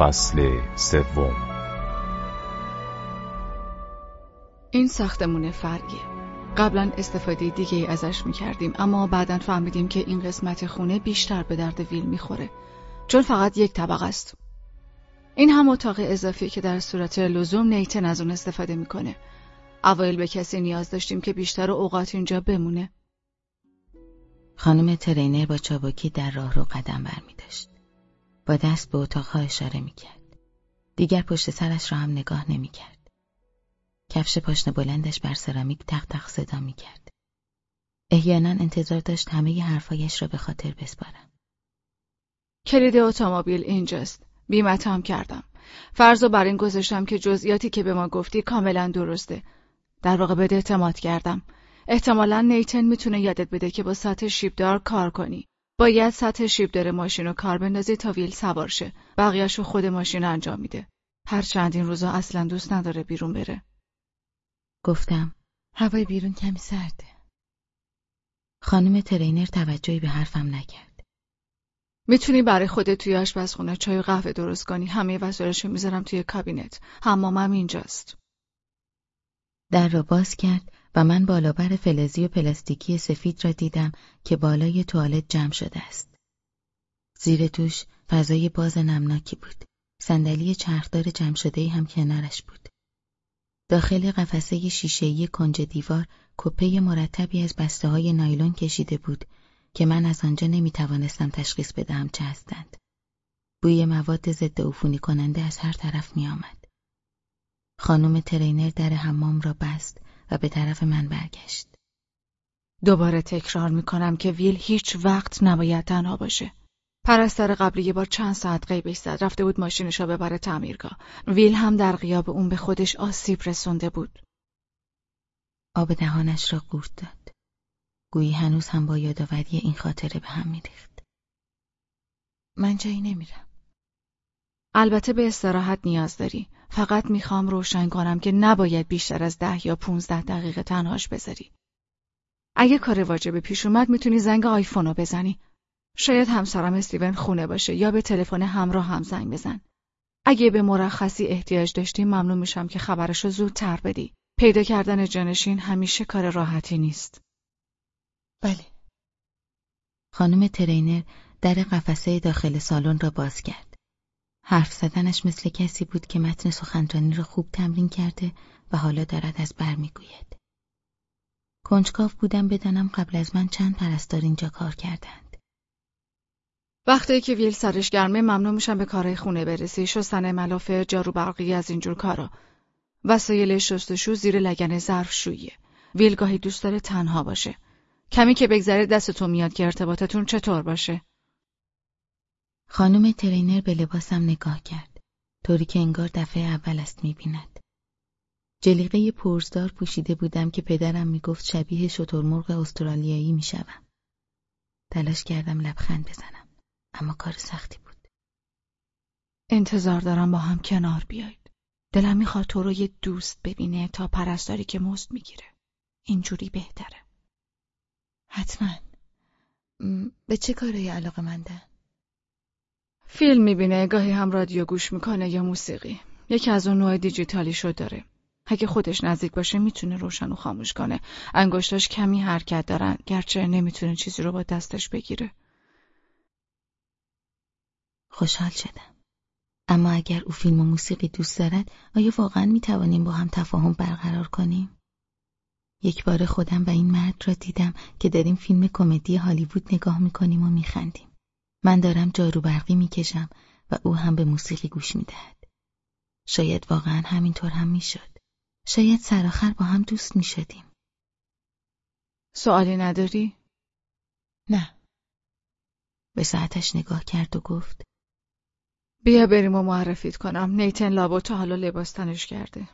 فصل سوم. این ساختمون فرعیه قبلا استفاده دیگه ای ازش می‌کردیم اما بعدا فهمیدیم که این قسمت خونه بیشتر به درد ویل می‌خوره چون فقط یک طبقه است. این هم اتاق اضافی که در صورت لزوم نیتن از اون استفاده می‌کنه. اوایل به کسی نیاز داشتیم که بیشتر اوقات اینجا بمونه. خانم ترینر با چابکی در راه رو قدم برمی داشت. با دست به اتاقها اشاره می کرد. دیگر پشت سرش را هم نگاه نمی کرد. کفش پاشن بلندش بر سرامیک تق تق صدا می کرد. احیانا انتظار داشت همه حرفایش را به خاطر بسپارم. کلید اتومبیل اینجاست. بیمت هم کردم. فرض بر این گذاشتم که جزئیاتی که به ما گفتی کاملا درسته. در واقع بده اعتماد کردم. احتمالا نیتن می‌تونه یادت بده که با سطح شیبدار کار کنی. باید سطح شیبدار ماشین رو کار بندازی تا ویل سوار شه. بقیهش رو خود ماشین انجام میده. هر چند این روزا اصلا دوست نداره بیرون بره. گفتم هوای بیرون کمی سرده. خانم ترینر توجهی به حرفم نکرد. می‌تونی برای خودت توی آشپزخونه چای و قهوه درست کنی. همه وسایلشو می‌ذارم توی کابینت. حمامم اینجاست. در را باز کرد و من بالابر فلزی و پلاستیکی سفید را دیدم که بالای توالت جمع شده است. زیر توش فضای باز نمناکی بود. صندلی چرخدار جمع شده هم کنارش بود. داخل قفسه شیشه‌ای کنج دیوار کپه مرتبی از بسته های نایلون کشیده بود که من از آنجا نمی توانستم تشخیص بدهم چه هستند. بوی مواد ضد عفونی کننده از هر طرف می آمد. خانم ترینر در حمام را بست و به طرف من برگشت. دوباره تکرار می‌کنم که ویل هیچ وقت نباید تنها باشه. پرستار قبلی یه بار چند ساعت قیبش زد رفته بود ماشینش را ببره تعمیرگاه. ویل هم در غیاب اون به خودش آسیب رسونده بود. آب دهانش را قورت داد. گویی هنوز هم با یادآوری این خاطره به هم میریخت. من جایی نمیرم. البته به استراحت نیاز داری. فقط می‌خوام روشن کنم که نباید بیشتر از ده یا پونزده دقیقه تنهاش بذاری. اگه کار واجب پیش اومد می‌تونی زنگ آیفون رو بزنی. شاید همسرم استیون خونه باشه یا به تلفن همراه هم زنگ بزن. اگه به مرخصی احتیاج داشتی ممنون میشم که خبرشو زودتر بدی. پیدا کردن جانشین همیشه کار راحتی نیست. بله. خانم ترینر در قفسه داخل سالن را باز کرد. حرف زدنش مثل کسی بود که متن سخنرانی را خوب تمرین کرده و حالا دارد از بر می‌گوید. کنجکاو بودم بدانم قبل از من چند پرستار اینجا کار کردند. وقتی که ویل سرش گرمه ممنون میشم به کارهای خونه برسی. شستن ملافه جارو برقی از اینجور کارا. وسایل شستشو زیر لگن ظرف شویه. ویل گاهی دوست داره تنها باشه. کمی که بگذره دستتون میاد که ارتباطتون چطور باشه؟ خانم ترینر به لباسم نگاه کرد. طوری که انگار دفعه اول است می‌بیند. جلیقه پرزدار پوشیده بودم که پدرم می‌گفت شبیه شترمرغ استرالیایی می‌شوم. تلاش کردم لبخند بزنم اما کار سختی بود. انتظار دارم با هم کنار بیاید دلم می‌خواد تو رو یه دوست ببینه تا پرستاری که مست می‌گیره. اینجوری بهتره. حتما. به چه کارایی علاقه منده؟ فیلم می‌بینه گاهی هم رادیو گوش می‌کنه یا موسیقی. یکی از اون نوع دیجیتالی شو داره. اگه خودش نزدیک باشه می‌تونه روشن و خاموش کنه. انگشتاش کمی حرکت دارن گرچه نمی‌تونه چیزی رو با دستش بگیره. خوشحال شدم. اما اگر او فیلم و موسیقی دوست دارد آیا واقعا می‌توانیم با هم تفاهم برقرار کنیم؟ یک بار خودم و این مرد را دیدم که داریم فیلم کمدی هالیوود نگاه می‌کنیم و میخندیم. من دارم جارو برقی می‌کشم و او هم به موسیقی گوش می‌دهد. شاید واقعا همینطور هم می‌شد. شاید سرآخر با هم دوست می‌شدیم. سوالی نداری؟ نه. به ساعتش نگاه کرد و گفت بیا بریم و معرفیت کنم. نیتن لابا تا حالا لباس تنش کرده.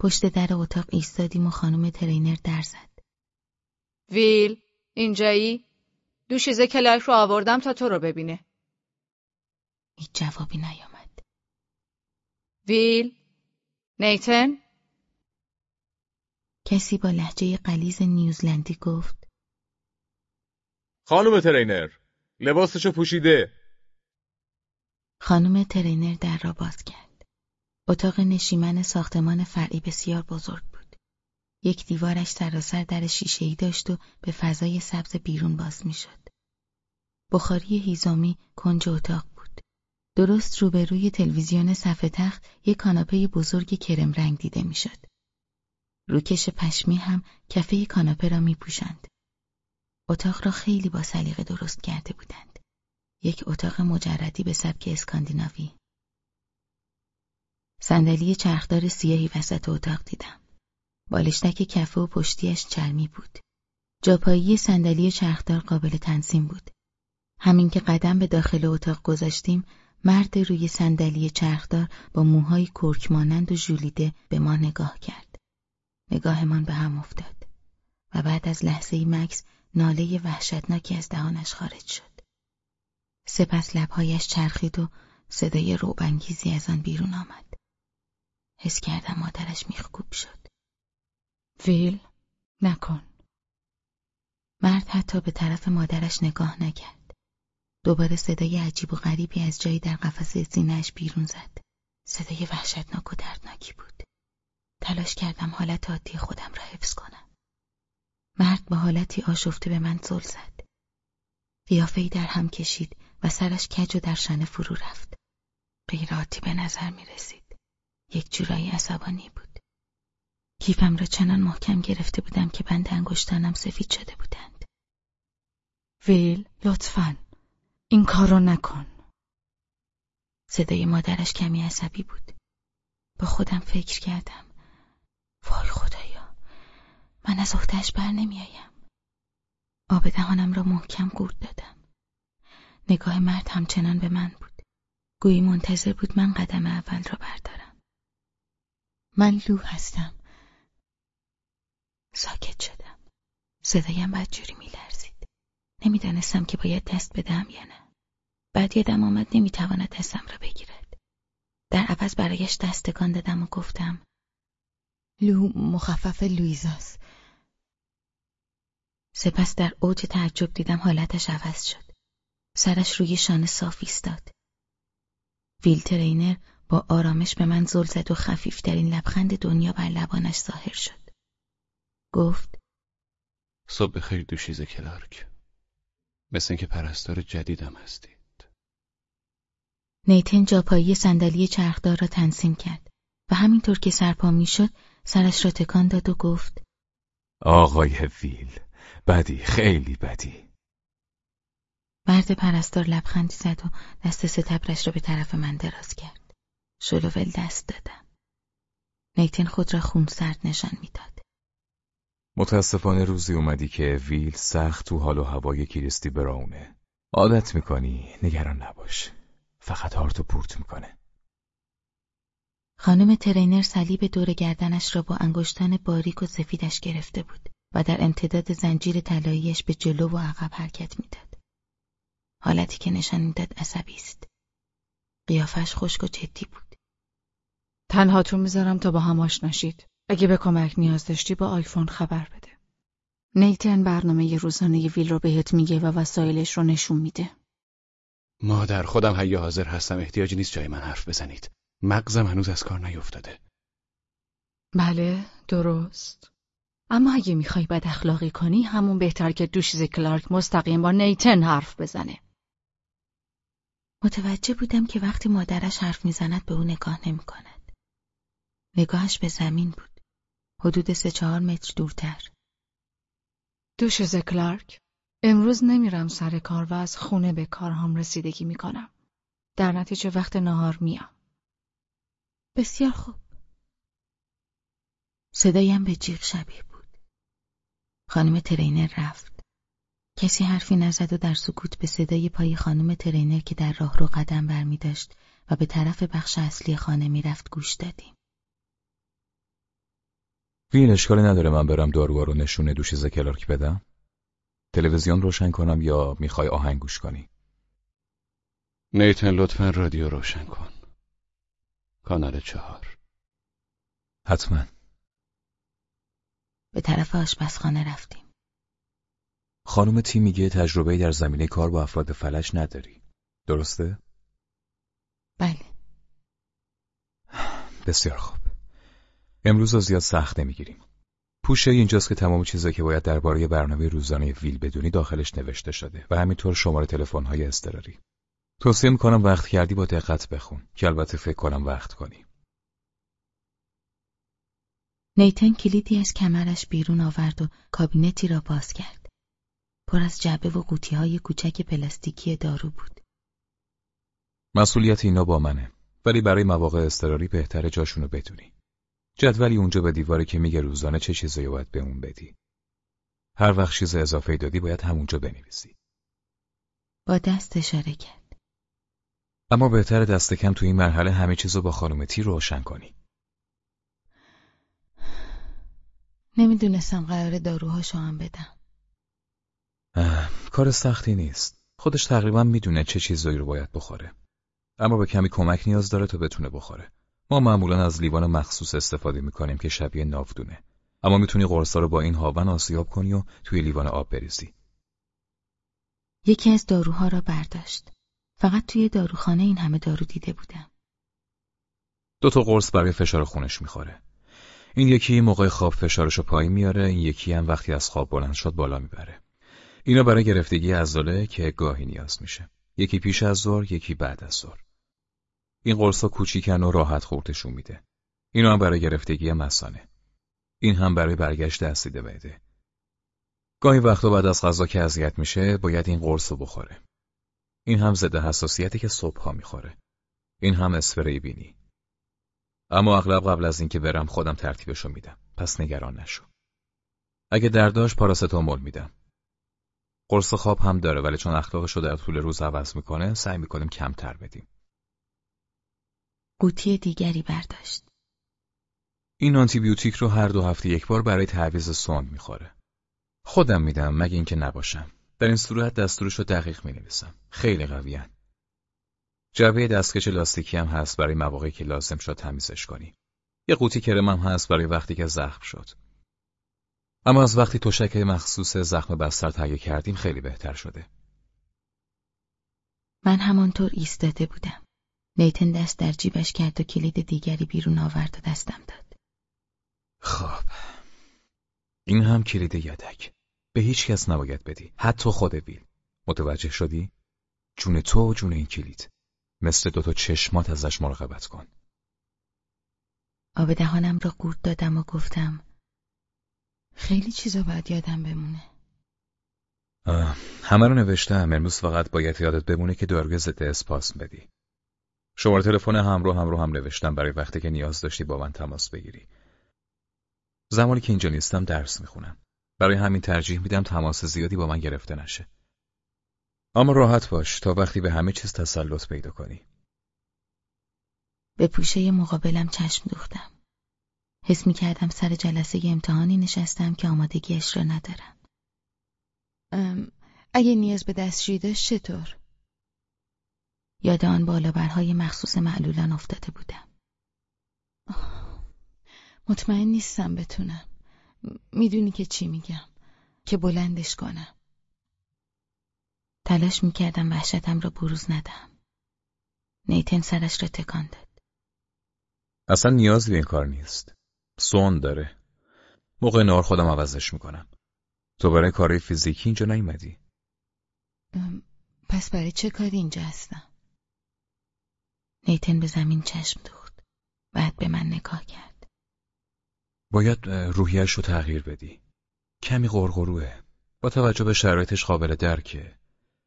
پشت در اتاق ایستادیم و خانم ترینر در زد. ویل اینجایی؟ دوشیزه کلایف رو آوردم تا تو رو ببینه هیچ جوابی نیامد ویل نیتن کسی با لهجه غلیظ نیوزلندی گفت خانم ترینر لباسشو پوشیده خانم ترینر در را باز کرد. اتاق نشیمن ساختمان فرعی بسیار بزرگ بود. یک دیوارش سراسر در شیشهای داشت و به فضای سبز بیرون باز می‌شد. بخاری هیزامی کنج اتاق بود. درست روبروی تلویزیون صفحه تخت یک کاناپه بزرگ کرم رنگ دیده می‌شد. روکش پشمی هم کفه کاناپه را می پوشند. اتاق را خیلی با سلیقه درست کرده بودند. یک اتاق مجردی به سبک اسکاندیناوی. صندلی چرخدار سیاهی وسط اتاق دیدم. بالشتک کفه و پشتیش چرمی بود. جاپایی صندلی چرخدار قابل تنظیم بود. همین که قدم به داخل اتاق گذاشتیم، مرد روی صندلی چرخدار با موهای کرک مانند و ژولیده به ما نگاه کرد. نگاهمان به هم افتاد و بعد از لحظه ای مکس ناله وحشتناکی از دهانش خارج شد. سپس لبهایش چرخید و صدای روبانگیزی از آن بیرون آمد. حس کردم مادرش میخکوب شد. ویل نکن. مرد حتی به طرف مادرش نگاه نکرد. دوباره صدای عجیب و غریبی از جایی در قفسه سینهش بیرون زد. صدای وحشتناک و دردناکی بود. تلاش کردم حالت عادی خودم را حفظ کنم. مرد با حالتی آشفته به من زل زد. قیافهای در هم کشید و سرش کج و در شانه فرو رفت. غیر عادی به نظر می رسید. یک جورایی عصبانی بود. کیفم را چنان محکم گرفته بودم که بند انگشتانم سفید شده بودند. ویل لطفا این کارو نکن. صدای مادرش کمی عصبی بود. با خودم فکر کردم. وای خدایا من از اختش بر نمیایم آب دهانم را محکم گورد دادم نگاه مرد همچنان به من بود گویی منتظر بود من قدم اول را بردارم من لو هستم ساکت شدم. صدایم بدجوری میلرزید. نمی‌دانستم که باید دست بدم یا نه. بعد یادم آمد نمی‌تواند دستم را بگیرد. در عوض برایش دستکان دادم و گفتم لو مخفف لویزاست سپس در اوج تعجب دیدم حالتش عوض شد. سرش روی شانه صاف ایستاد. ویل ترینر با آرامش به من زل زد و خفیفترین لبخند دنیا بر لبانش ظاهر شد. گفت صبح خیر دوشیز کلارک. مثل اینکه پرستار جدیدم هستید. نیتن جاپایی صندلی چرخدار را تنظیم کرد و همینطور که سرپا می‌شد سرش را تکان داد و گفت آقای ویل بدی خیلی بدی. مرد پرستار لبخندی زد و دست ستبرش را به طرف من دراز کرد. شلوول دست دادم. نیتن خود را خون سرد نشان می‌داد. متاسفانه روزی اومدی که ویل سخت تو حال و هوای کریستی براونه عادت می‌کنی نگران نباش فقط هارتو پورت می‌کنه خانم ترینر صلیب دور گردنش را با انگشتان باریک و سفیدش گرفته بود و در امتداد زنجیر طلاییش به جلو و عقب حرکت می‌داد. حالتی که نشان می‌داد عصبی است. قیافش خشک و جدی بود. تنهاتون می‌ذارم تا با هم آشناشید. اگه به کمک نیاز داشتی با آیفون خبر بده. نیتن برنامه روزانه ویل رو بهت میگه و وسایلش رو نشون میده. مادر خودم حی حاضر هستم احتیاجی نیست جای من حرف بزنید. مغزم هنوز از کار نیفتاده. بله درست. اما اگه می‌خوای بد اخلاقی کنی همون بهتر که دوشیز کلارک مستقیم با نیتن حرف بزنه. متوجه بودم که وقتی مادرش حرف می‌زند به او نگاه نمی کند. نگاهش به زمین بود. حدود سه چهار متر دورتر. دوشیز کلارک امروز نمیرم سر کار و از خونه به کارهام رسیدگی می‌کنم. در نتیجه وقت نهار میام. بسیار خوب. صدایم به جیغ شبیه بود. خانم ترینر رفت. کسی حرفی نزد و در سکوت به صدای پای خانم ترینر که در راه رو قدم برمی داشت و به طرف بخش اصلی خانه می رفت گوش دادیم. وین اشکالی نداره من برم داروها رو نشونه دوشیز کلارک بدم؟ تلویزیون روشن کنم یا می‌خوای آهنگ گوش کنی؟ نیتن لطفا رادیو روشن کن. کانال چهار حتما به طرف آشپزخانه رفتیم خانم تی میگه تجربه در زمینه کار با افراد فلج نداری درسته؟ بله بسیار خوب امروز رو زیاد سخت نمی‌گیریم پوشه اینجاست که تمام چیزایی که باید درباره برنامه روزانه ویل بدونی داخلش نوشته شده و همینطور شماره تلفن‌های اضطراری. توصیه می‌کنم وقت کردی با دقت بخون که البته فکر کنم وقت کنی. نیتن کلیدی از کمرش بیرون آورد و کابینتی را باز کرد. پر از جعبه و قوطی های کوچک پلاستیکی دارو بود. مسئولیت اینا با منه ولی برای مواقع اضطراری بهتر جاشونو بدونی. جدولی اونجا به دیواره که میگه روزانه چه چیزایی باید به اون بدی. هر وقت چیز اضافه دادی باید همونجا بنویسی. با دست اشاره کرد. اما بهتر دست کم تو این مرحله همه چیزو با خانم تی روشن کنی. نمی‌دونستم قرار داروهاشو هم بدم. کار سختی نیست. خودش تقریبا می‌دونه چه چیزایی رو باید بخوره. اما به کمی کمک نیاز داره تا بتونه بخوره. ما معمولا از لیوان مخصوص استفاده می‌کنیم که شبیه ناودونه. اما می‌تونی قرصا رو با این هاون آسیاب کنی و توی لیوان آب بریزی. یکی از داروها را برداشت. فقط توی داروخانه این همه دارو دیده بودم. دو تا قرص برای فشار خونش می‌خوره. این یکی موقع خواب فشارشو پایین میاره، این یکی هم وقتی از خواب بلند شد بالا می‌بره. اینا برای گرفتگی عضله که گاهی نیاز میشه. یکی پیش از ظهر، یکی بعد از ظهر. این قرصا کوچیکن و راحت خورتشون میده. اینا هم برای گرفتگی مسانه. این هم برای برگشت اسید معده. گاهی وقتا بعد از غذا که اذیت میشه باید این قرص رو بخوره. این هم ضد حساسیتی که صبحها می‌خوره. این هم اسپری بینی. اما اغلب قبل از اینکه برم خودم ترتیبشو میدم. پس نگران نشو. اگه درداش پاراستامول میدم. قرص خواب هم داره ولی چون اخلاقشو در طول روز عوض می‌کنه سعی می‌کنیم کمتر بدیم. قوطی دیگری برداشت. این آنتیبیوتیک رو هر دو هفته یک بار برای تعویض سوند می‌خوره. خودم میدم مگه اینکه نباشم. در این صورت دستورش رو دقیق می نویسم. خیلی قویان. جعبه دستکش لاستیکی هم هست برای مواقعی که لازم شد تمیزش کنی. یه قوطی کرم هم هست برای وقتی که زخم شد. اما از وقتی تشک مخصوص زخم بستر تهیه کردیم خیلی بهتر شده. من همانطور ایستاده بودم. نیتن دست در جیبش کرد و کلید دیگری بیرون آورد و دستم داد. خب. این هم کلید یدک. به هیچ کس نباید بدی. حتی خود بیل. متوجه شدی؟ جون تو و جون این کلید. مثل دوتا چشمات ازش مراقبت کن. آب دهانم را قورت دادم و گفتم خیلی چیزا باید یادم بمونه. همه رو نوشتم امروز فقط باید یادت بمونه که داروی ضد اسپاسم بدی. شماره تلفن همراه همراه هم نوشتم برای وقتی که نیاز داشتی با من تماس بگیری. زمانی که اینجا نیستم درس می‌خونم. برای همین ترجیح میدم تماس زیادی با من گرفته نشه. اما راحت باش تا وقتی به همه چیز تسلط پیدا کنی. به پوشه مقابلم چشم دوختم. حس می کردم سر جلسه امتحانی نشستم که آمادگیش را ندارم. اگه نیاز به دستشویی داشت چطور؟ یاد آن بالابرهای مخصوص معلولان افتاده بودم. مطمئن نیستم بتونم. می‌دونی که چی میگم. که بلندش کنم. تلاش می‌کردم وحشتم را بروز ندم. نیتن سرش را تکان داد. اصلا نیازی به این کار نیست. سون داره. موقع نار خودم عوضش می‌کنم. تو برای کاری فیزیکی اینجا نیومدی؟ پس برای چه کاری اینجا هستم؟ نیتن به زمین چشم دوخت. بعد به من نگاه کرد. باید روحیش رو تغییر بدی. کمی غرغروه. با توجه به شرایطش قابل درکه.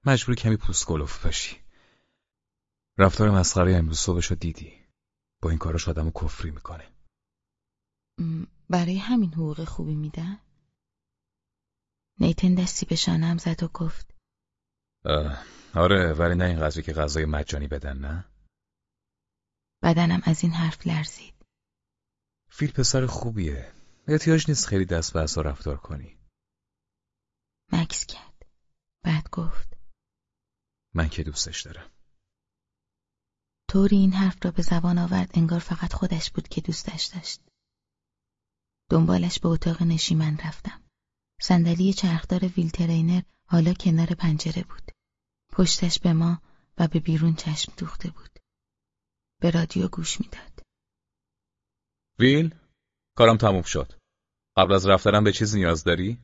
مجبوری کمی پوست گلوف باشی. رفتار مسخره امروز صبحش رو دیدی. با این کاراش آدمو کفری می‌کنه. برای همین حقوق خوبی میدن؟ نیتن دستی به شانم زد و گفت آره ولی نه این غذایی که غذای مجانی بدن نه؟ بدنم از این حرف لرزید. فیل پسر خوبیه. احتیاج نیست خیلی دست به رفتار کنی. مکس کرد. بعد گفت. من که دوستش دارم. طوری این حرف را به زبان آورد انگار فقط خودش بود که دوستش داشت. دنبالش به اتاق نشیمن رفتم. صندلی چرخدار ویلترینر حالا کنار پنجره بود. پشتش به ما و به بیرون چشم دوخته بود. به رادیو گوش می‌داد. ویل کارم تموم شد. قبل از رفتنم به چیز نیاز داری؟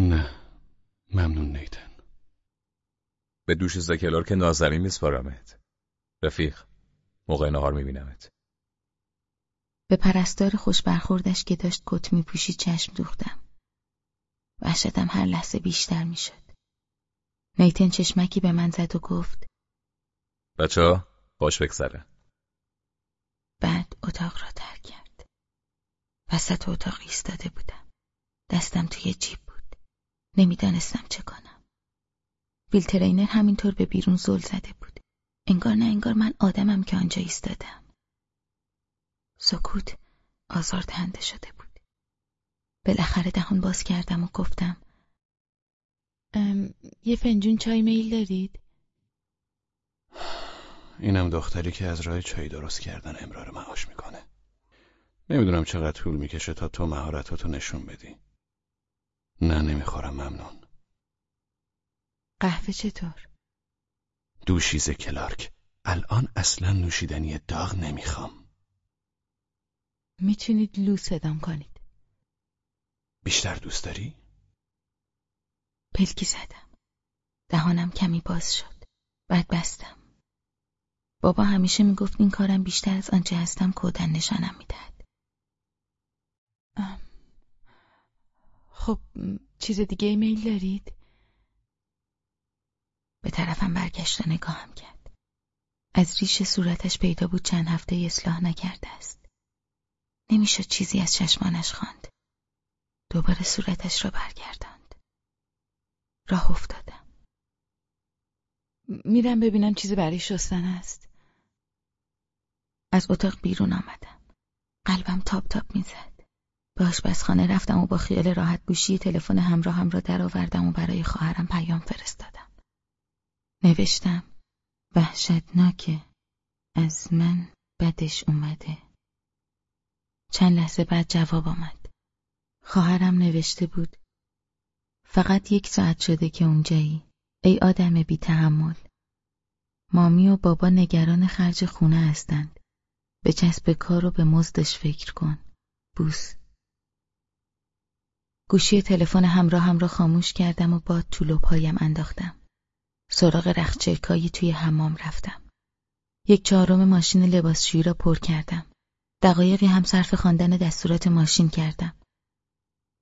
نه ممنون نیتن به دوش زکلار که نازنین میسپارمت. رفیق موقع نهار میبینمت. به پرستار خوش برخوردش که داشت کت میپوشی چشم دوختم. وحشتم هر لحظه بیشتر می‌شد. نیتن چشمکی به من زد و گفت بچه ها باش بگذره. بعد اتاق را ترک کرد. وسط اتاق ایستاده بودم. دستم توی جیب بود. نمی‌دانستم چه کنم. ویل ترینر همینطور به بیرون زل زده بود. انگار نه انگار من آدمم که آنجا ایستادم. سکوت آزاردهنده شده بود. بالاخره دهان باز کردم و گفتم یه فنجون چای میل دارید؟ اینم دختری که از راه چای درست کردن امرار معاش می‌کنه نمی‌دونم چقدر طول می‌کشه تا تو مهارتاتو نشون بدی نه نمی‌خورم ممنون قهوه چطور؟ دوشیز کلارک الان اصلا نوشیدنی داغ نمی‌خوام می‌تونید لو صدام کنید بیشتر دوست داری؟ پلکی زدم. دهانم کمی باز شد. بعد بستم. بابا همیشه می‌گفت این کارم بیشتر از آنچه هستم کودن نشانم می‌دهد. خب چیز دیگه ایمیل دارید؟ به طرفم برگشت و نگاهم کرد. از ریش صورتش پیدا بود چند هفته اصلاح نکرده است. نمی‌شد چیزی از چشمانش خواند. دوباره صورتش را برگرداند. راه افتادم. میرم ببینم چیزی برای شستن است. از اتاق بیرون آمدم. قلبم تاپ تاپ می‌زد. به آشپزخانه رفتم و با خیال راحت گوشی تلفن همراهم را درآوردم و برای خواهرم پیام فرستادم. نوشتم وحشتناکه از من بدش اومده. چند لحظه بعد جواب آمد. خواهرم نوشته بود فقط یک ساعت شده که اونجایی. ای آدم بی تحمل. مامی و بابا نگران خرج خونه هستند. به چسب کار و به مزدش فکر کن. بوس. گوشی تلفن همراهم را خاموش کردم و با طول پایم انداختم. سراغ رخچرکایی توی حمام رفتم. یک چهارم ماشین لباسشویی را پر کردم. دقایقی هم صرف خواندن دستورات ماشین کردم.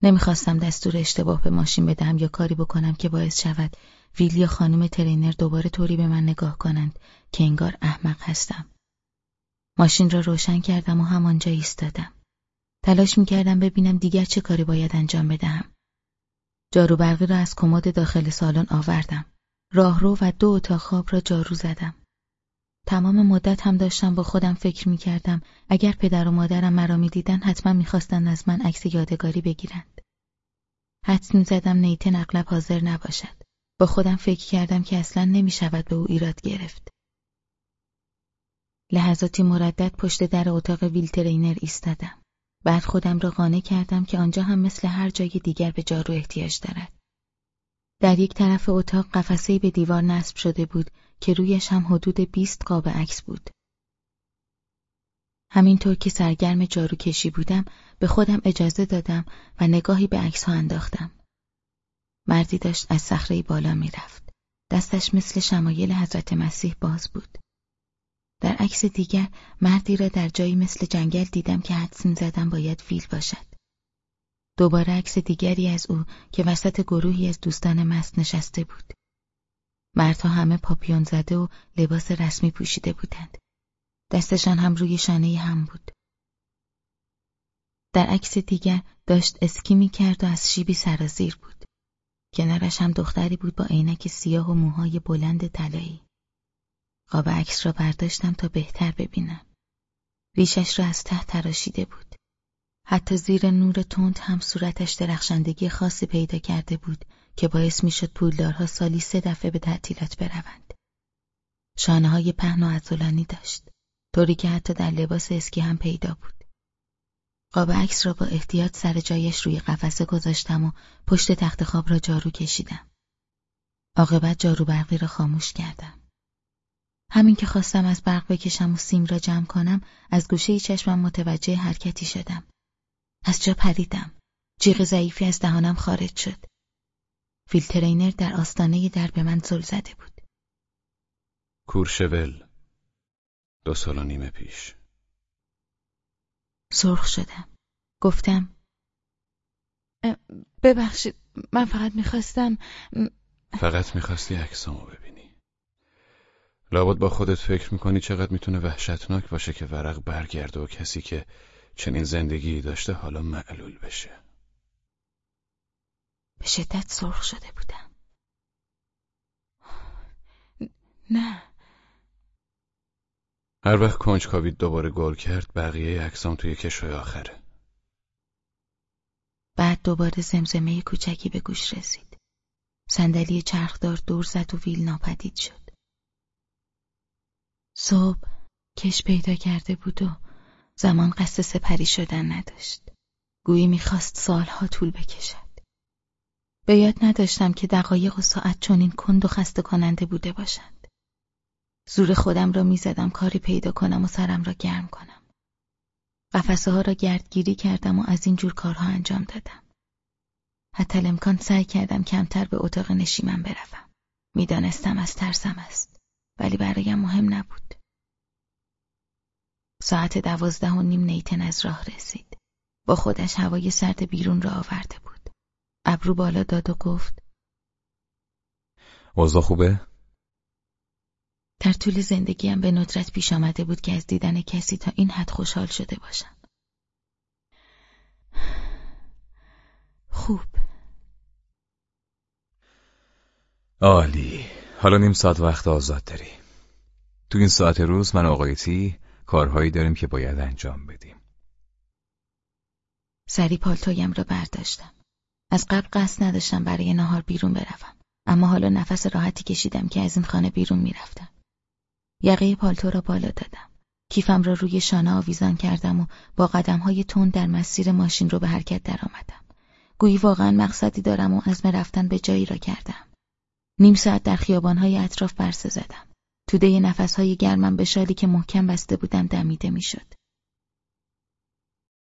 نمی‌خواستم دستور اشتباه به ماشین بدهم یا کاری بکنم که باعث شود ویل یا خانم ترینر دوباره طوری به من نگاه کنند که انگار احمق هستم. ماشین را روشن کردم و همانجا ایستادم. تلاش می‌کردم ببینم دیگر چه کاری باید انجام بدهم. جارو برقی را از کمد داخل سالن آوردم. راهرو و دو اتاق خواب را جارو زدم. تمام مدت هم داشتم با خودم فکر می‌کردم اگر پدر و مادرم مرا می‌دیدن حتما می‌خواستند از من عکس یادگاری بگیرند. حدس می‌زدم نیتن اغلب حاضر نباشد. با خودم فکر کردم که اصلا نمی‌شود به او ایراد گرفت. لحظاتی مردد پشت در اتاق ویلترینر ایستادم. بعد خودم را قانع کردم که آنجا هم مثل هر جای دیگر به جارو احتیاج دارد. در یک طرف اتاق قفسه‌ای به دیوار نصب شده بود که رویش هم حدود بیست قاب عکس بود. همینطور که سرگرم جارو کشی بودم به خودم اجازه دادم و نگاهی به عکس ها انداختم. مردی داشت از صخره بالا می‌رفت. دستش مثل شمایل حضرت مسیح باز بود. در عکس دیگر مردی را در جایی مثل جنگل دیدم که حدس زدم باید ویل باشد. دوباره عکس دیگری از او که وسط گروهی از دوستان مست نشسته بود. مردها همه پاپیون زده و لباس رسمی پوشیده بودند. دستشان هم روی شانه هم بود. در عکس دیگر داشت اسکی می کرد و از شیبی سرازیر بود. کنارش هم دختری بود با عینک سیاه و موهای بلند طلایی. قاب عکس را برداشتم تا بهتر ببینم. ریشش را از ته تراشیده بود. حتی زیر نور تند هم صورتش درخشندگی خاصی پیدا کرده بود که باعث می‌شد پولدارها سالی سه دفعه به تعطیلات بروند. شانه های پهن و عضلانی داشت. طوری که حتی در لباس اسکی هم پیدا بود. قاب عکس را با احتیاط سر جایش روی قفسه گذاشتم و پشت تخت خواب را جارو کشیدم. عاقبت جارو برقی را خاموش کردم. همین که خواستم از برق بکشم و سیم را جمع کنم از گوشه چشمم متوجه حرکتی شدم. از جا پریدم. جیغ ضعیفی از دهانم خارج شد. فیلترینر در آستانه در به من زل زده بود. کورشول دو سال و نیمه پیش سرخ شدم. گفتم ببخشید من فقط می‌خواستم فقط می‌خواستی عکسامو ببینی لابد با خودت فکر می‌کنی چقدر می‌تونه وحشتناک باشه که ورق برگرده و کسی که چنین زندگی داشته حالا معلول بشه. به شدت سرخ شده بودم. نه. هر وقت کنجکاوید دوباره گل کرد بقیه عکسام توی کشوی آخره بعد دوباره زمزمه کوچکی به گوش رسید. صندلی چرخدار دور زد و ویل ناپدید شد. صبح کش پیدا کرده بود و زمان قصد سپری شدن نداشت. گویی می‌خواست سالها طول بکشد. به یاد نداشتم که دقایق و ساعت چنین کند و خسته کننده بوده باشند. زور خودم را می‌زدم کاری پیدا کنم و سرم را گرم کنم. قفسه ها را گردگیری کردم و از این جور کارها انجام دادم. حتی امکان سعی کردم کمتر به اتاق نشیمن بروم. می‌دانستم از ترسم است. ولی برایم مهم نبود. ساعت دوازده و نیم نیتن از راه رسید. با خودش هوای سرد بیرون را آورده بود. ابرو بالا داد و گفت اوضاع خوبه؟ در طول زندگیم به ندرت پیش آمده بود که از دیدن کسی تا این حد خوشحال شده باشم. خوب. عالی. حالا نیم ساعت وقت آزاد داری. تو این ساعت روز من آقایتی کارهایی داریم که باید انجام بدیم. سری پالتویم را برداشتم. از قبل قصد نداشتم برای نهار بیرون بروم. اما حالا نفس راحتی کشیدم که از این خانه بیرون می‌رفتم. یقه پالتو را بالا دادم. کیفم را روی شانه آویزان کردم و با قدمهای تند در مسیر ماشین رو به حرکت درآمدم. گویی واقعا مقصدی دارم و عزم رفتن به جایی را کردم. نیم ساعت در خیابانهای اطراف برسه زدم توده نفسهای گرمم به شالی که محکم بسته بودم دمیده می‌شد.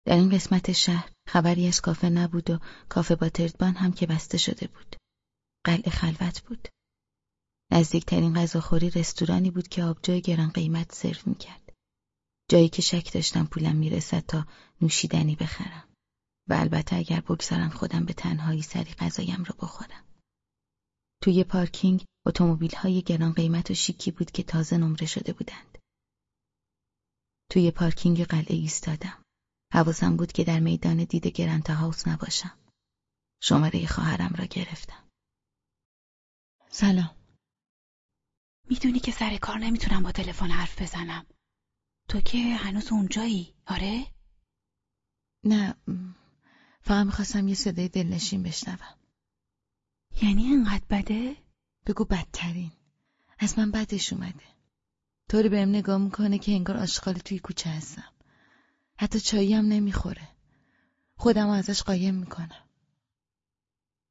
در این قسمت شهر خبری از کافه نبود و کافه با تردبان هم که بسته شده بود. قلعه خلوت بود. نزدیکترین غذاخوری رستورانی بود که آبجوی گران قیمت سرو می‌کرد. جایی که شک داشتم پولم می‌رسد تا نوشیدنی بخرم. و البته اگر بگذارم خودم به تنهایی سری غذایم را بخورم. توی پارکینگ اتومبیل های گران قیمت و شیکی بود که تازه نمره شده بودند. توی پارکینگ قلعه ایستادم. حواسم بود که در میدان دید گرانت هاوس نباشم. شماره خواهرم را گرفتم. سلام. می‌دونی که سر کار نمی‌تونم با تلفن حرف بزنم. تو که هنوز اونجایی، آره؟ نه، فقط می‌خواستم یه صدای دلنشین بشنوم. یعنی انقدر بده؟ بگو بدترین. از من بدش اومده. طوری بهم نگاه می‌کنه که انگار آشغال توی کوچه هستم. حتی چایی هم نمی‌خوره. خودم ازش قایم می‌کنم.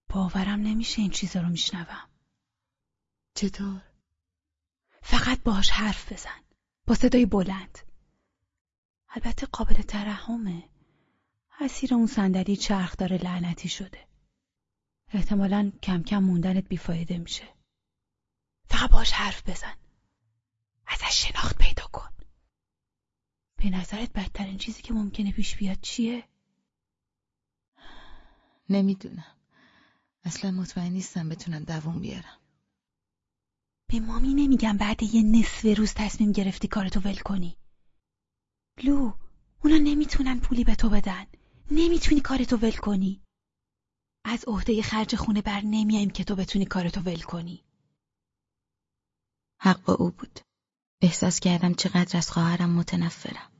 باورم نمیشه این چیزا رو میشنوم. چطور؟ فقط باهاش حرف بزن. با صدای بلند. البته قابل ترحمه. اسیر اون صندلی چرخ داره لعنتی شده. احتمالا کم کم موندنت بیفایده میشه. فقط باش حرف بزن. ازش شناخت پیدا کن. به نظرت بدترین چیزی که ممکنه پیش بیاد چیه؟ نمی‌دونم. اصلا مطمئن نیستم بتونم دووم بیارم. به مامی نمیگم بعد یه نصف روز تصمیم گرفتی کارتو ول کنی. لو اونا نمی‌تونن پولی به تو بدن. نمی‌تونی کارتو ول کنی. از عهده خرج خونه بر نمیایم که تو بتونی کارتو ول کنی. حق با او بود. احساس کردم چقدر از خواهرم متنفرم.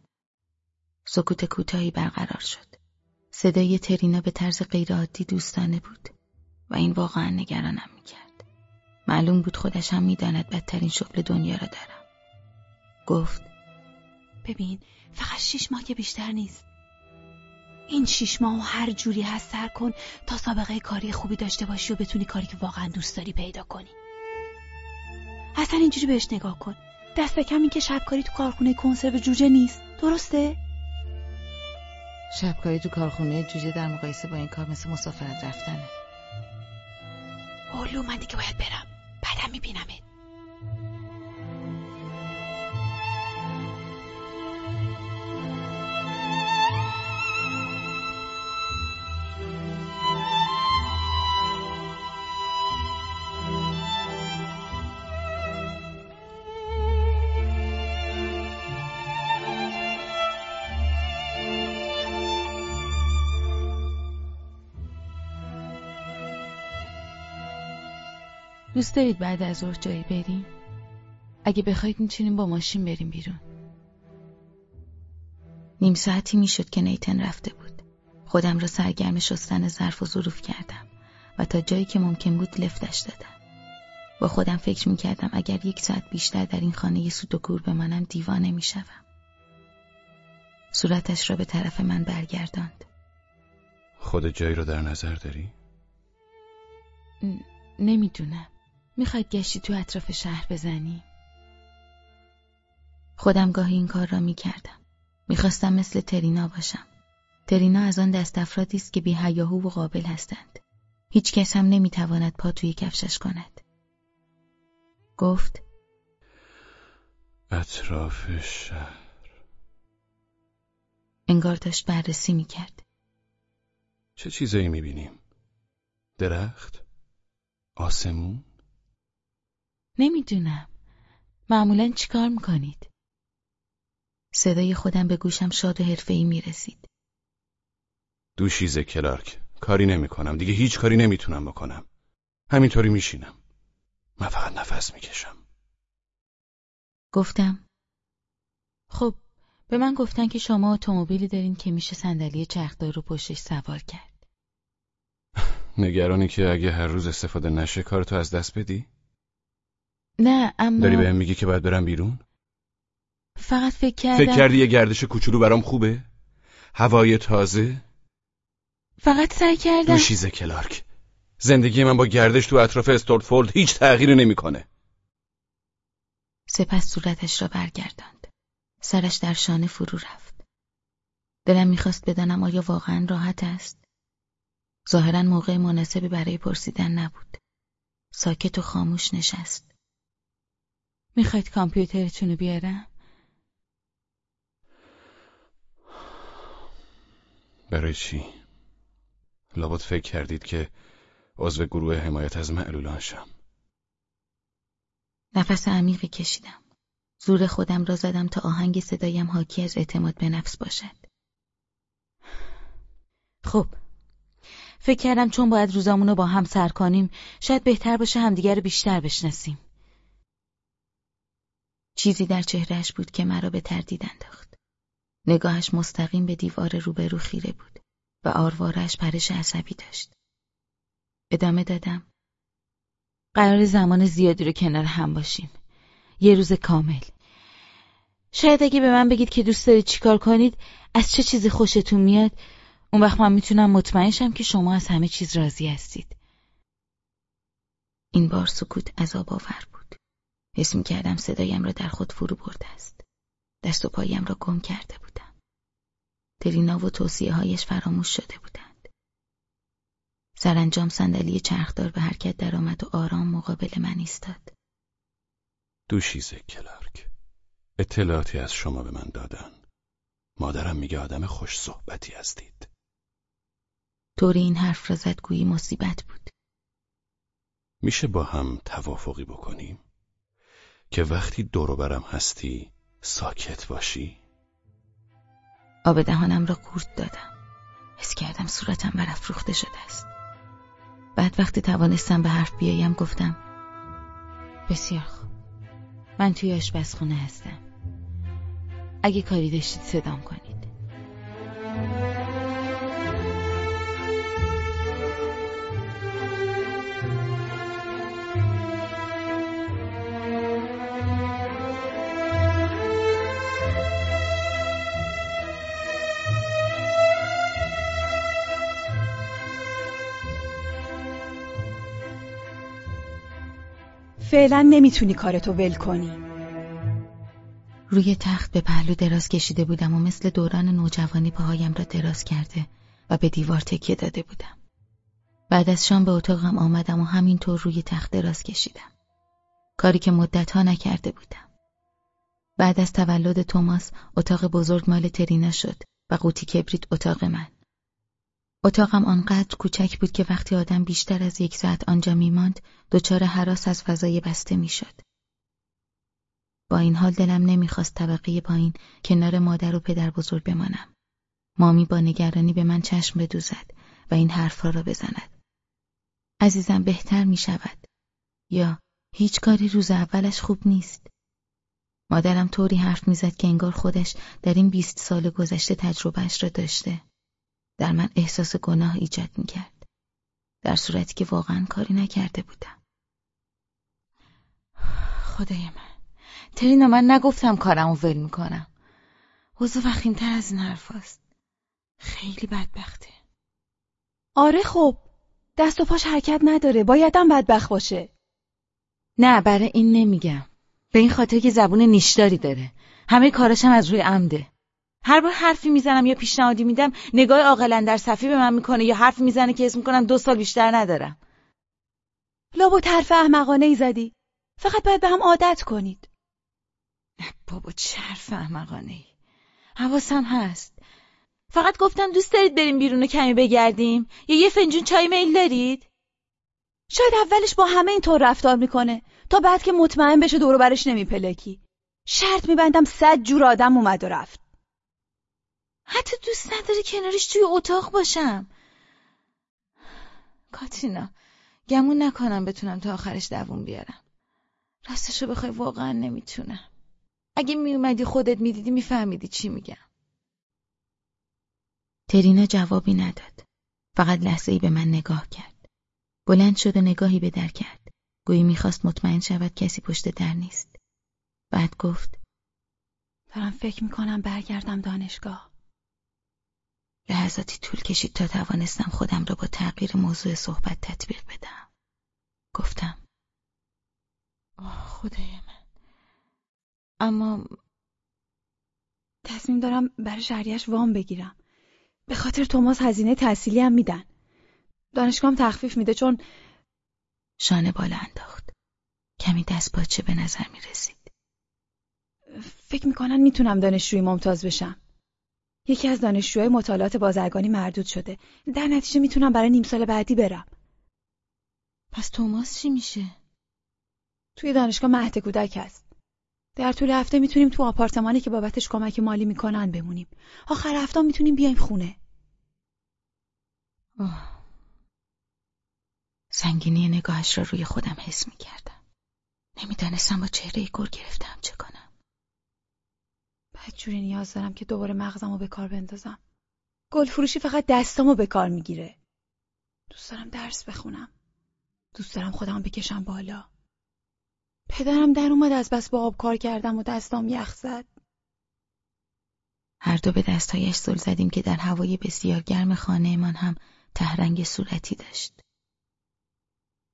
سکوت کوتاهی برقرار شد. صدای ترینا به طرز غیرعادی دوستانه بود و این واقعا نگرانم می‌کرد. معلوم بود خودش هم می‌داند بدترین شغل دنیا را دارم. گفت ببین فقط شیش ماه که بیشتر نیست. این شیش ماه هر جوری هست سر کن تا سابقه کاری خوبی داشته باشی و بتونی کاری که واقعا دوست داری پیدا کنی. اصلا اینجوری بهش نگاه کن. دست کم این که شبکاری تو کارخونه کنسرو جوجه نیست. درسته؟ شبکاری تو کارخونه جوجه در مقایسه با این کار مثل مسافرت رفتنه. اولو من دیگه باید برم. بعدم میبینمت. دوست دارید بعد از ظهر جایی بریم؟ اگه بخواید می‌تونیم با ماشین بریم بیرون. نیم ساعتی می‌شد که نیتن رفته بود. خودم را سرگرم شستن ظرف و ظروف کردم و تا جایی که ممکن بود لفتش دادم. با خودم فکر می‌کردم اگر یک ساعت بیشتر در این خانه سود و گور بمانم دیوانه می‌شوم. صورتش را به طرف من برگرداند. خود جایی رو در نظر داری؟ نمی‌دونم. می‌خواید گشتی تو اطراف شهر بزنی؟ خودم گاهی این کار را می‌کردم. می‌خواستم مثل ترینا باشم. ترینا از آن دست افرادی است که بی و قابل هستند. هیچ کس هم نمی‌تواند پا توی کفشش کند. گفت اطراف شهر انگار داشت بررسی می‌کرد. چه چیزایی می‌بینیم؟ درخت؟ آسمون؟ نمی‌دونم. معمولا چیکار می‌کنید؟ صدای خودم به گوشم شاد و حرفه‌ای می‌رسید. دوشیزه کلارک کاری نمی‌کنم. دیگه هیچ کاری نمی‌تونم بکنم. همینطوری میشینم. من فقط نفس می‌کشم. گفتم. خب به من گفتن که شما اتومبیلی دارین که میشه صندلی چرخدار رو پشتش سوار کرد. نگرانی که اگه هر روز استفاده نشه کارتو از دست بدی؟ نه اما داری بهم میگی که باید برم بیرون؟ فقط فکر کردم فکر کردی یه گردش کوچولو برام خوبه؟ هوای تازه؟ فقط سعی کردم دوشیزه کلارک زندگی من با گردش تو اطراف استورتفورد هیچ تغییری نمی‌کنه. سپس صورتش را برگرداند. سرش در شانه فرو رفت. دلم می‌خواست بدانم آیا واقعا راحت است؟ ظاهرا موقع مناسبی برای پرسیدن نبود. ساکت و خاموش نشست. می‌خواید کامپیوترتون رو بیارم؟ برای چی؟ لابد فکر کردید که عضو گروه حمایت از معلولان شم نفس عمیقی کشیدم زور خودم را زدم تا آهنگ صدایم حاکی از اعتماد به نفس باشد خب فکر کردم چون باید روزامون رو با هم سر کنیم شاید بهتر باشه همدیگر رو بیشتر بشناسیم چیزی در چهرهش بود که مرا به تردید انداخت. نگاهش مستقیم به دیوار روبرو خیره بود و آروارش پرش عصبی داشت. ادامه دادم. قرار زمان زیادی رو کنار هم باشیم. یه روز کامل. شاید اگه به من بگید که دوست دارید چیکار کنید از چه چیزی خوشتون میاد اون وقت من می‌تونم مطمئن شم که شما از همه چیز راضی هستید. این بار سکوت عذاب آور بود. حس می کردم صدایم را در خود فرو برده است. دست و پایم را گم کرده بودم. ترینا و توصیه هایش فراموش شده بودند. سرانجام صندلی چرخدار به حرکت درآمد و آرام مقابل من ایستاد. دوشیزه کلارک. اطلاعاتی از شما به من دادن. مادرم میگه آدم خوش صحبتی هستید. طور این حرف را زد گویی مصیبت بود. میشه با هم توافقی بکنیم؟ که وقتی دورو برم هستی ساکت باشی؟ آب دهانم را قورت دادم. حس کردم صورتم برافروخته شده است. بعد وقتی توانستم به حرف بیایم گفتم بسیار خوب. من توی آشپزخونه هستم. اگه کاری داشتید صدام کنید. فعلا نمی‌تونی کارتو ول کنی روی تخت به پهلو دراز کشیده بودم و مثل دوران نوجوانی پاهایم را دراز کرده و به دیوار تکیه داده بودم. بعد از شام به اتاقم آمدم و همینطور روی تخت دراز کشیدم. کاری که مدتها نکرده بودم. بعد از تولد توماس اتاق بزرگ مال ترینا شد و قوطی کبریت اتاق من. اتاقم آنقدر کوچک بود که وقتی آدم بیشتر از یک ساعت آنجا میماند دچار حراس از فضای بسته می‌شد. با این حال دلم نمی‌خواست طبقه پایین کنار مادر و پدر بزرگ بمانم. مامی با نگرانی به من چشم بدوزد و این حرفها را بزند. عزیزم بهتر می شود. یا هیچ کاری روز اولش خوب نیست. مادرم طوری حرف می‌زد که انگار خودش در این بیست سال گذشته تجربهش را داشته. در من احساس گناه ایجاد می‌کرد. در صورتی که واقعا کاری نکرده بودم. خدای من. ترینا من نگفتم کارمو ول می‌کنم. وضع وخیمتر از این حرف هست. خیلی بدبخته. آره خب. دست و پاش حرکت نداره. بایدم بدبخت باشه. نه برای این نمیگم. به این خاطر که زبون نیشداری داره. همه کاراشم از روی عمده. هر بار حرفی می‌زنم یا پیشنهادی میدم نگاه عاقلا در صفی به من می‌کنه یا حرفی می‌زنه که اسم می‌کنم دو سال بیشتر ندارم. لابو حرف احمقانه ای زدی. فقط باید به هم عادت کنید. بابا چه حرف احمقانه ای. حواسم هست. فقط گفتم دوست دارید بریم بیرون و کمی بگردیم یا یه فنجون چای میل دارید؟ شاید اولش با همه اینطور رفتار می‌کنه تا بعد که مطمئن بشه دورو برش نمیپلکی. شرط میبندم صد جور آدم اومد و رفت. حتی دوست نداره کنارش توی اتاق باشم. کاترینا گمون نکنم بتونم تا آخرش دووم بیارم. راستشو بخوای واقعا نمی‌تونم. اگه میومدی خودت می‌دیدی میفهمیدی چی میگم. ترینا جوابی نداد. فقط لحظه ای به من نگاه کرد. بلند شد و نگاهی به در کرد. گویی می‌خواست مطمئن شود کسی پشت در نیست. بعد گفت دارم فکر می‌کنم برگردم دانشگاه. لحظاتی طول کشید تا توانستم خودم را با تغییر موضوع صحبت تطبیق بدم. گفتم خدای من اما تصمیم دارم برای شهریش وام بگیرم. به خاطر توماس هزینه تحصیلی هم میدن. دانشگاهم تخفیف میده چون شانه بالا انداخت. کمی دست باچه به نظر می رسید. فکر می‌کنن می‌تونم دانشجوی ممتاز بشم. یکی از دانشجوهای مطالعات بازرگانی مردود شده. در نتیجه می‌تونم برای نیم سال بعدی برم. پس توماس چی میشه؟ توی دانشگاه مهد کودک هست. در طول هفته می‌تونیم تو آپارتمانی که بابتش کمک مالی می‌کنن بمونیم. آخر هفته می‌تونیم بیایم خونه. آه. سنگینی نگاهش را روی خودم حس می‌کردم. نمی‌دانستم با چهره گور گرفتم چه کنم. جوری نیاز دارم که دوباره مغزمو به کار بندازم. گل فروشی فقط دستامو به کار می‌گیره. دوست دارم درس بخونم. دوست دارم خودم بکشم بالا. پدرم در اومد از بس با آب کار کردم و دستام یخ زد. هر دو به دستهایش زل زدیم که در هوای بسیار گرم خانهمان هم تهرنگ صورتی داشت.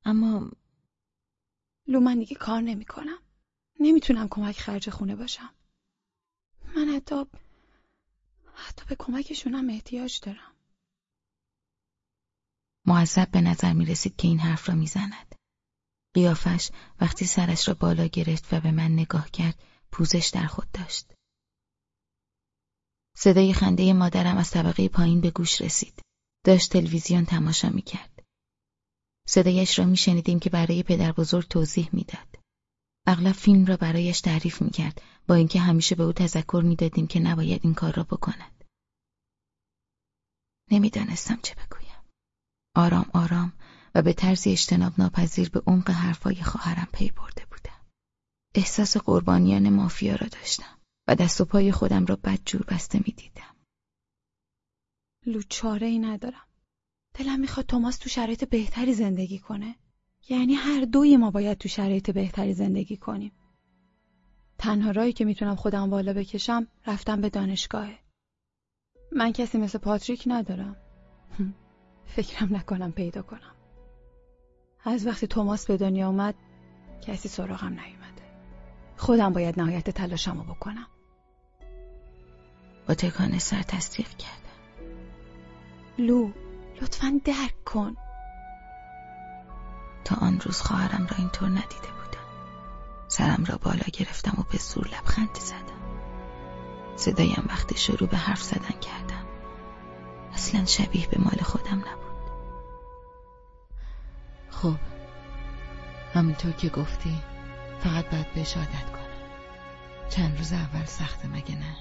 اما لو من دیگه کار نمی کنم. نمی‌تونم کمک خرج خونه باشم. من حتی حتی به کمکشونم احتیاج دارم. معذب به نظر می رسید که این حرف را می‌زند. قیافش وقتی سرش را بالا گرفت و به من نگاه کرد پوزش در خود داشت. صدای خنده مادرم از طبقه پایین به گوش رسید. داشت تلویزیون تماشا می کرد. صدایش را می شنیدیم که برای پدر بزرگ توضیح می‌داد. اغلب فیلم را برایش تعریف می کرد با اینکه همیشه به او تذکر می دادیم که نباید این کار را بکند. نمی‌دانستم چه بگویم. آرام آرام و به طرزی اجتناب ناپذیر به عمق حرفای خواهرم پی برده بودم. احساس قربانیان مافیا را داشتم و دست و پای خودم را بدجور بسته می دیدم. لو چاره ای ندارم. دلم می‌خواد توماس تو شرایط بهتری زندگی کنه. یعنی هر دوی ما باید تو شرایط بهتری زندگی کنیم. تنها رایی که می‌تونم خودم بالا بکشم رفتم به دانشگاهه. من کسی مثل پاتریک ندارم. فکرم نکنم پیدا کنم. از وقتی توماس به دنیا اومد کسی سراغم نیومده. خودم باید نهایت تلاشمو بکنم با تکان سر تصدیق کردم لو لطفا درک کن تا آن روز خواهرم را اینطور ندیده بودم. سرم را بالا گرفتم و به زور لبخندی زدم. صدایم وقتی شروع به حرف زدن کردم. اصلا شبیه به مال خودم نبود. خب همینطور که گفتی فقط باید بهش عادت کنم. چند روز اول سخته مگه نه؟